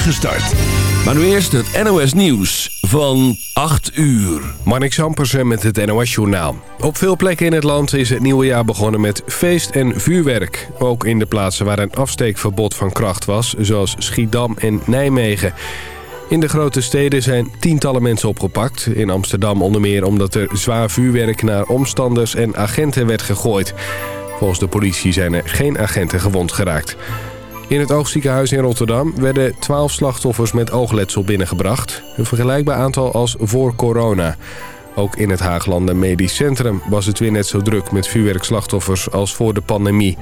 start. Maar nu eerst het NOS Nieuws van 8 uur. Marnik Sampersen met het NOS Journaal. Op veel plekken in het land is het nieuwe jaar begonnen met feest en vuurwerk. Ook in de plaatsen waar een afsteekverbod van kracht was, zoals Schiedam en Nijmegen. In de grote steden zijn tientallen mensen opgepakt. In Amsterdam onder meer omdat er zwaar vuurwerk naar omstanders en agenten werd gegooid. Volgens de politie zijn er geen agenten gewond geraakt. In het oogziekenhuis in Rotterdam werden 12 slachtoffers met oogletsel binnengebracht. Een vergelijkbaar aantal als voor corona. Ook in het Haaglanden Medisch Centrum was het weer net zo druk met vuurwerkslachtoffers als voor de pandemie.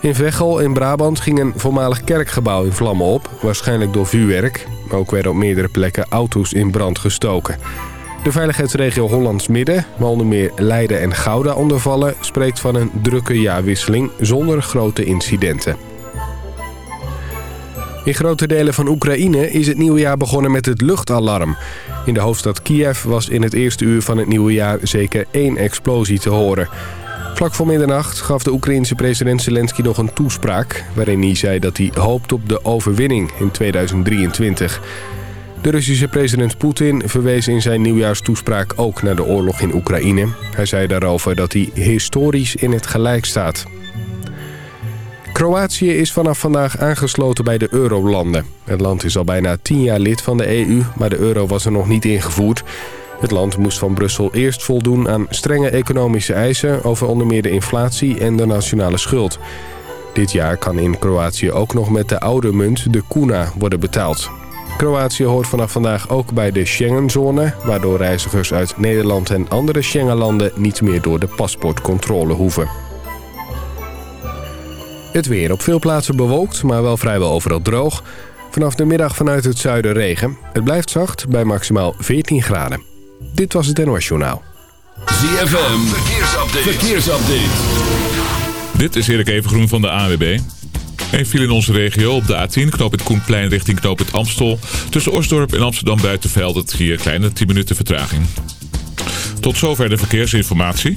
In Veghel in Brabant ging een voormalig kerkgebouw in vlammen op, waarschijnlijk door vuurwerk. Ook werden op meerdere plekken auto's in brand gestoken. De veiligheidsregio Hollands Midden, waar onder meer Leiden en Gouda ondervallen... spreekt van een drukke jaarwisseling zonder grote incidenten. In grote delen van Oekraïne is het nieuwe jaar begonnen met het luchtalarm. In de hoofdstad Kiev was in het eerste uur van het nieuwe jaar zeker één explosie te horen. Vlak voor middernacht gaf de Oekraïense president Zelensky nog een toespraak... waarin hij zei dat hij hoopt op de overwinning in 2023. De Russische president Poetin verwees in zijn nieuwjaarstoespraak ook naar de oorlog in Oekraïne. Hij zei daarover dat hij historisch in het gelijk staat. Kroatië is vanaf vandaag aangesloten bij de eurolanden. Het land is al bijna tien jaar lid van de EU, maar de euro was er nog niet ingevoerd. Het land moest van Brussel eerst voldoen aan strenge economische eisen... over onder meer de inflatie en de nationale schuld. Dit jaar kan in Kroatië ook nog met de oude munt, de kuna, worden betaald. Kroatië hoort vanaf vandaag ook bij de Schengenzone... waardoor reizigers uit Nederland en andere Schengenlanden... niet meer door de paspoortcontrole hoeven. Het weer op veel plaatsen bewolkt, maar wel vrijwel overal droog. Vanaf de middag vanuit het zuiden regen. Het blijft zacht bij maximaal 14 graden. Dit was het NOS Journaal. ZFM, verkeersupdate. Dit is Erik Evengroen van de AWB. Een viel in onze regio op de A10, knoop het Koenplein richting knoop het Amstel. Tussen Osdorp en Amsterdam Buitenveld het hier kleine 10 minuten vertraging. Tot zover de verkeersinformatie.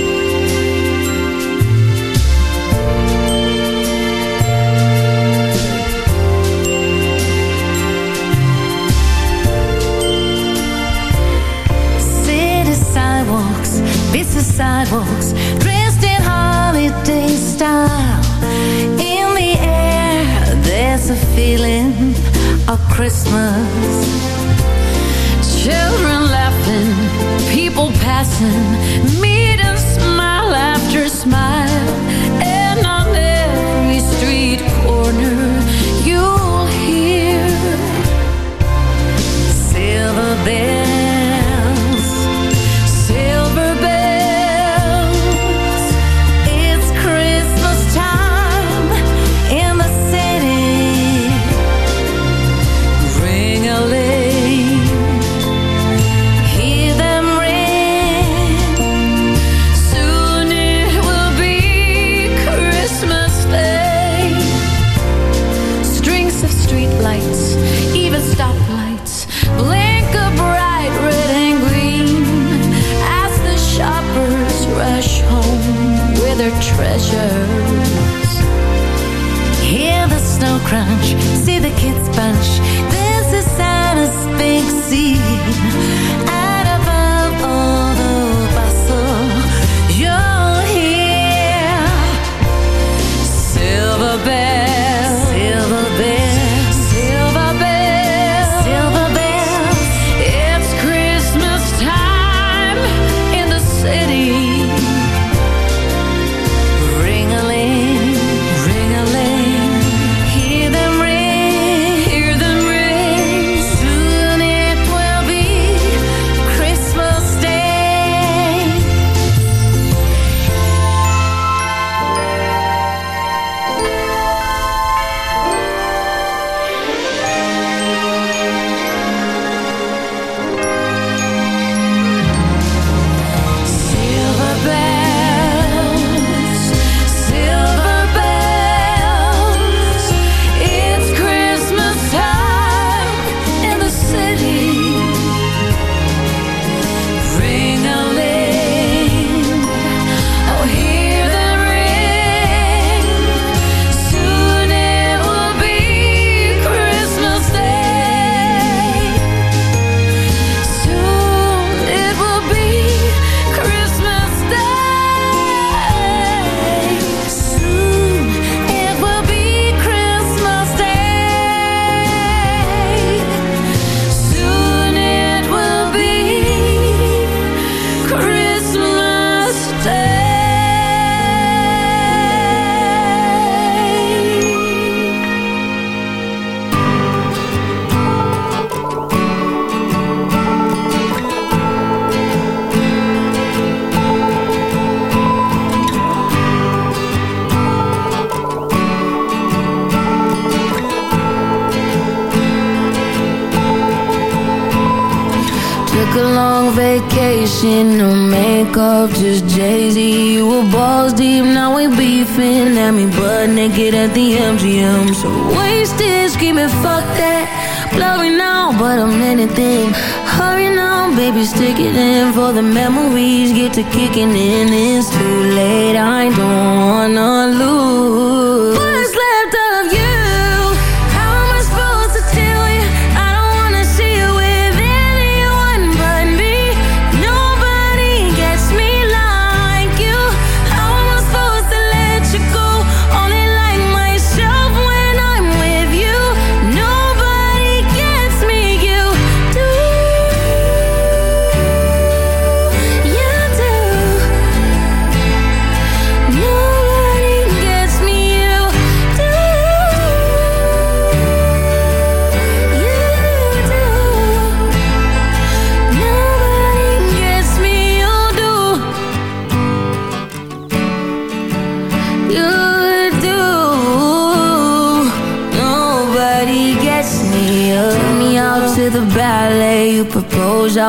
Sidewalks, dressed in holiday style. In the air, there's a feeling of Christmas. Children laughing, people passing, meet and smile after smile. So wasted, screaming fuck that. Blurry now, but I'm anything. Hurry now, baby, stick it in For the memories. Get to kicking in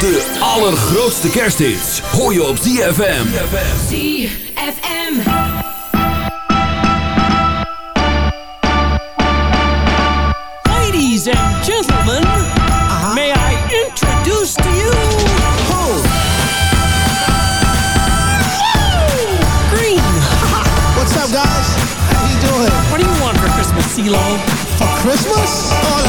De allergrootste kersthits hoor je op ZFM. ZFM. Ladies and gentlemen, may I introduce to you... Ho! Green! What's up, guys? How you doing? What do you want for Christmas, CeeLo? For Christmas? Oh,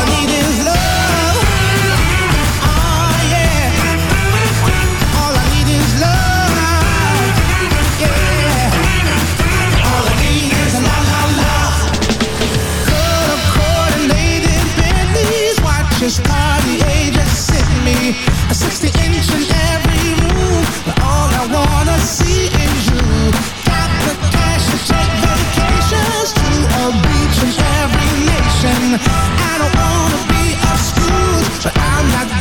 I don't wanna be a screw, but I'm not.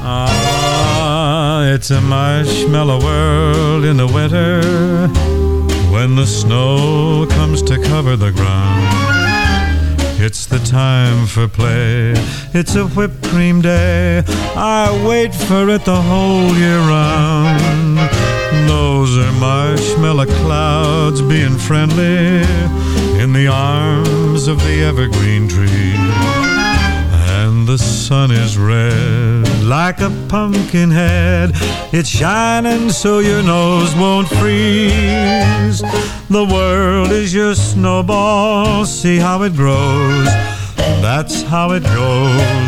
Ah, it's a marshmallow world in the winter when the snow comes to cover the ground. It's the time for play. It's a whipped cream day. I wait for it the whole year round. Those are marshmallow clouds being friendly in the arms of the evergreen tree. And the sun is red like a pumpkin head. It's shining so your nose won't freeze. The world is your snowball, see how it grows. That's how it goes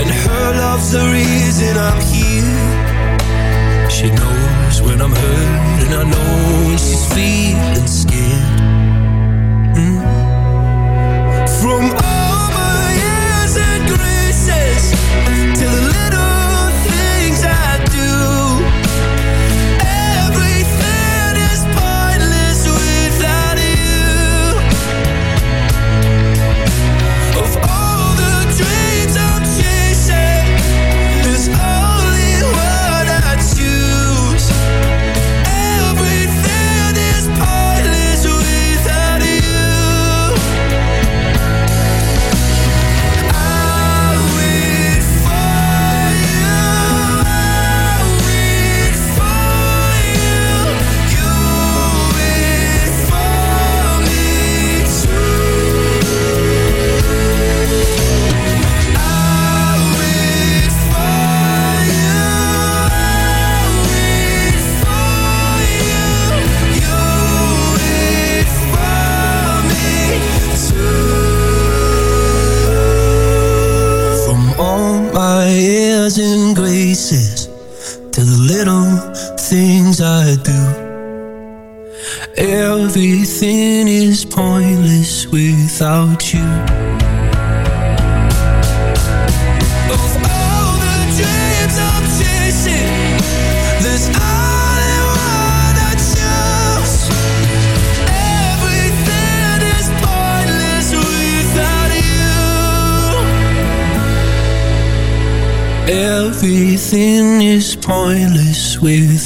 and her love's the reason I'm here. She knows when I'm hurt, and I know when she's feeling scared. Mm. From all my years and graces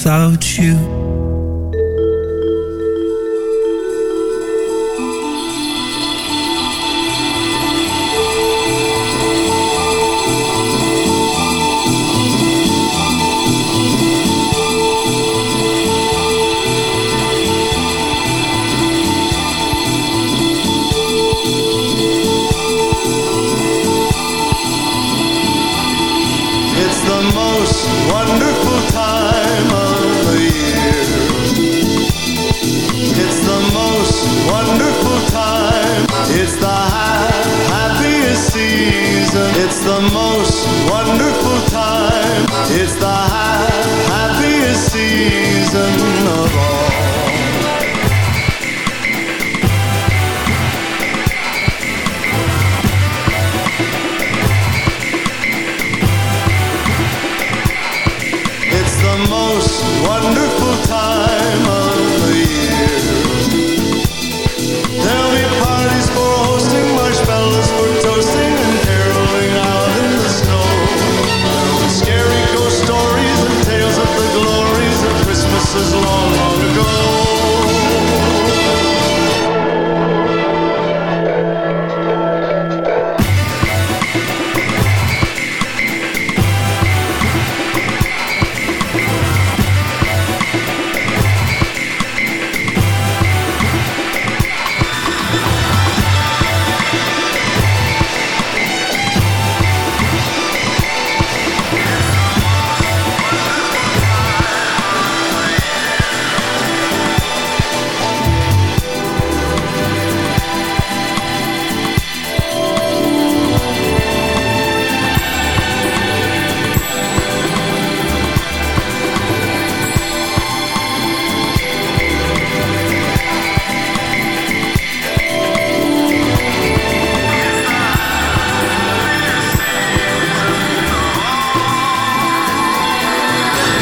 without you.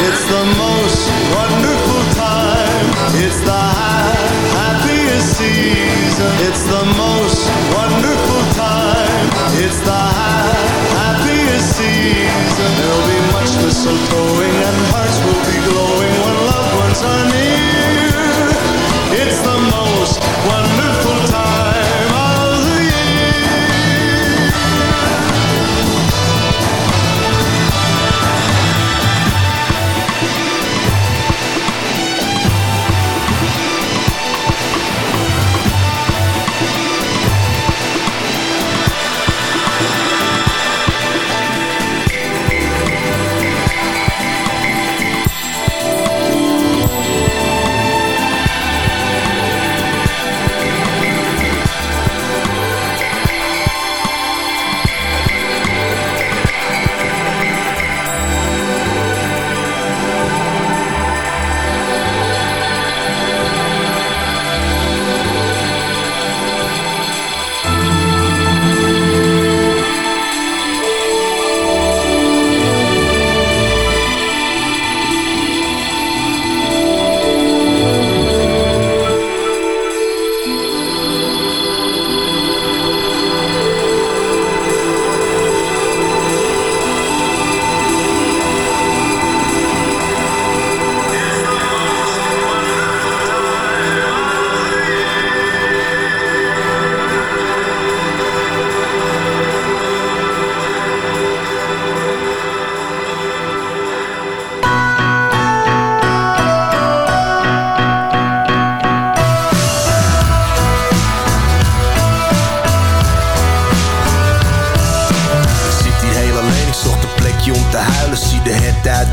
It's the most wonderful time. It's the happiest season. It's the most wonderful time. It's the happiest season. There'll be much mistletoeing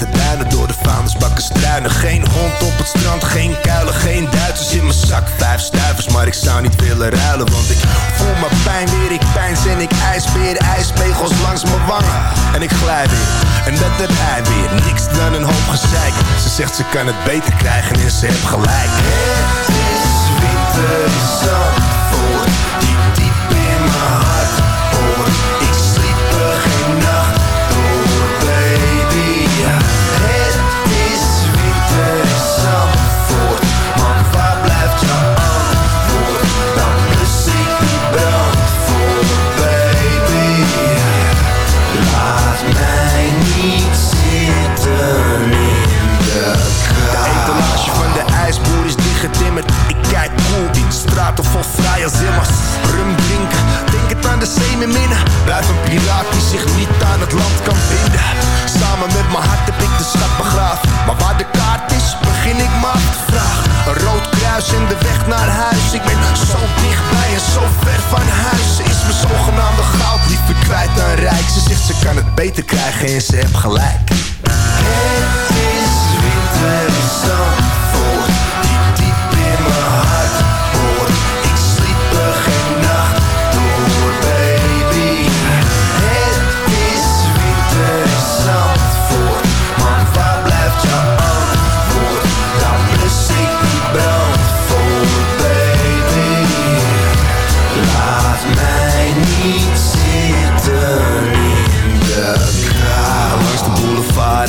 de duinen door de bakken struinen. Geen hond op het strand, geen kuilen, geen Duitsers in mijn zak. Vijf stuivers, maar ik zou niet willen ruilen Want ik voel mijn pijn weer, ik pijns en ik ijsbeer Ijspegels langs mijn wangen. En ik glij weer En dat heb hij weer, niks dan een hoop gezeik. Ze zegt ze kan het beter krijgen en ze heeft gelijk. Het is winter in Zandvoort Diep, diep in mijn hart hoor Cool in straten vol vrije zimmers. Rum denk het aan de zee met minnen. Blijf een piraat die zich niet aan het land kan binden. Samen met mijn hart heb ik de stad begraven. Maar waar de kaart is, begin ik maar te vragen. Een rood kruis in de weg naar huis. Ik ben zo dichtbij en zo ver van huis. Ze is mijn zogenaamde goud liever kwijt dan rijk. Ze zegt ze kan het beter krijgen en ze heeft gelijk.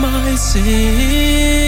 My sins.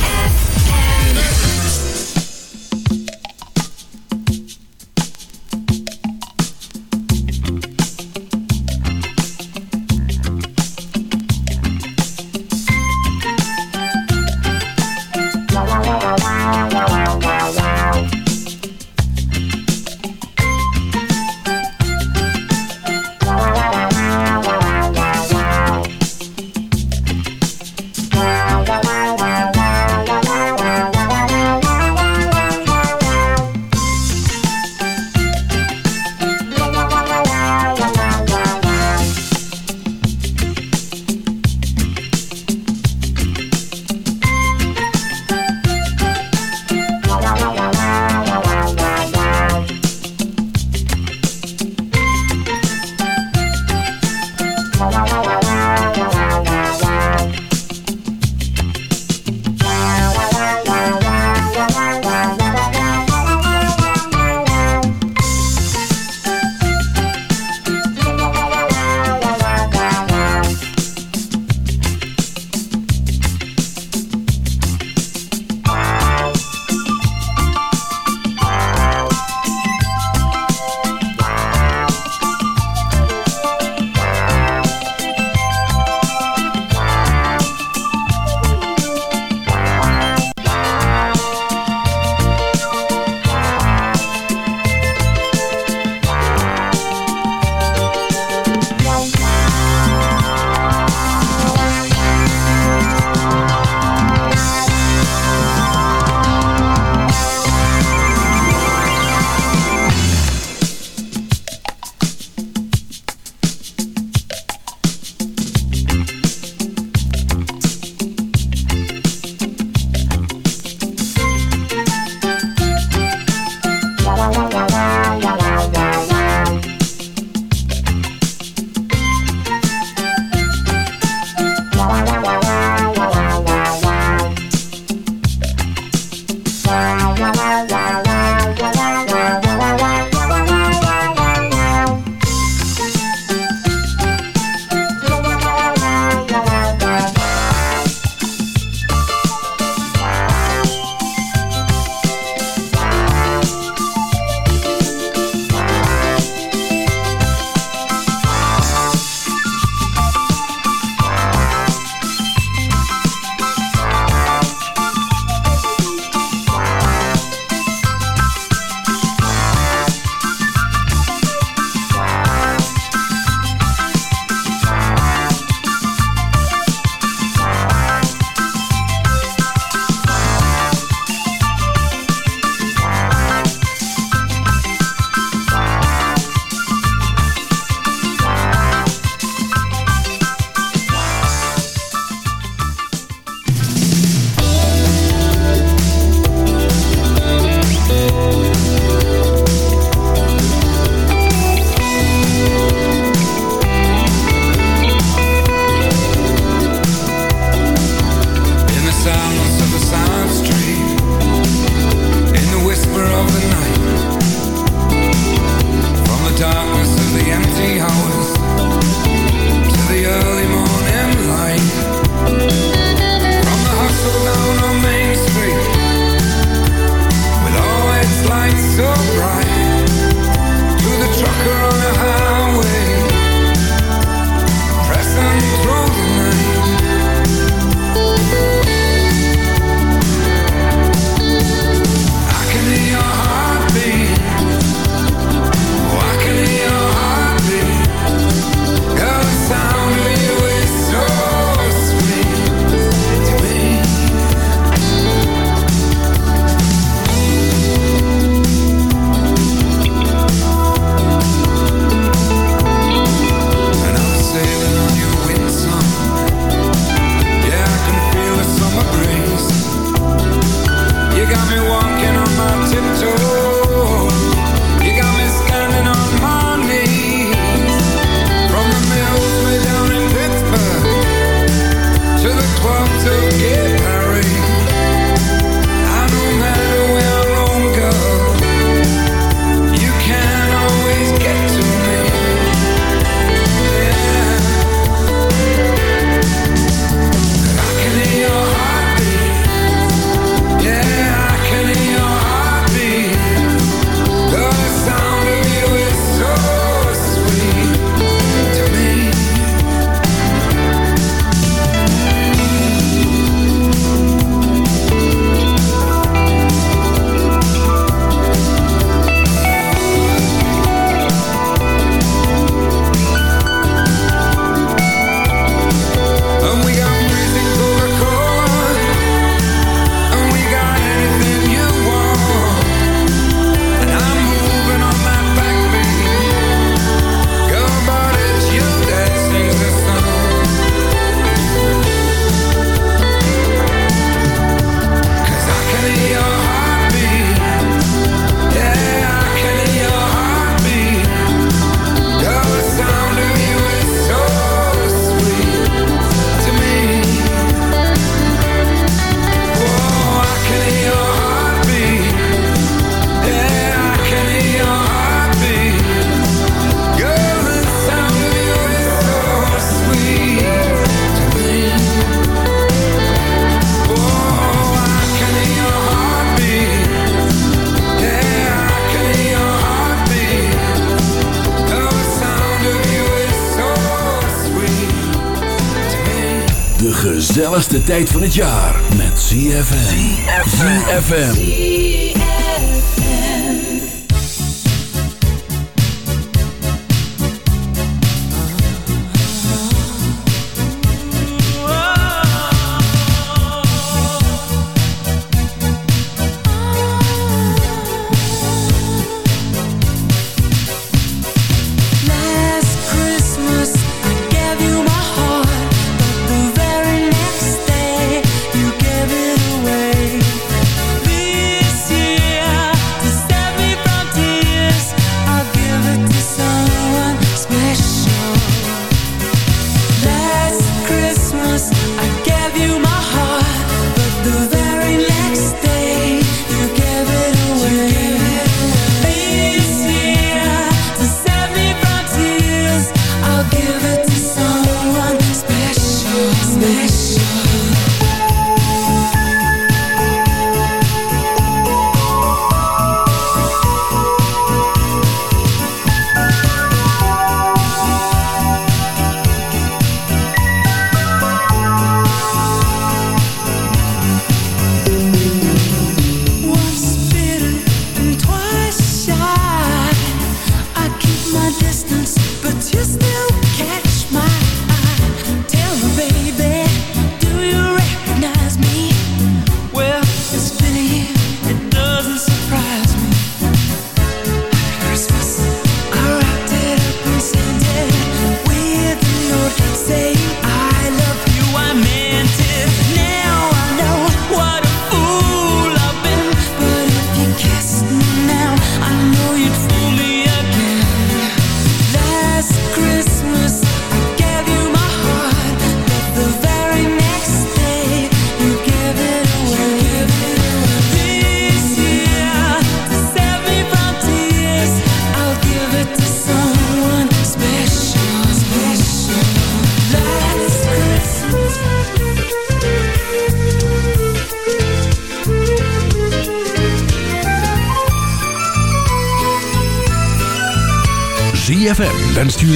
The tijd van het jaar.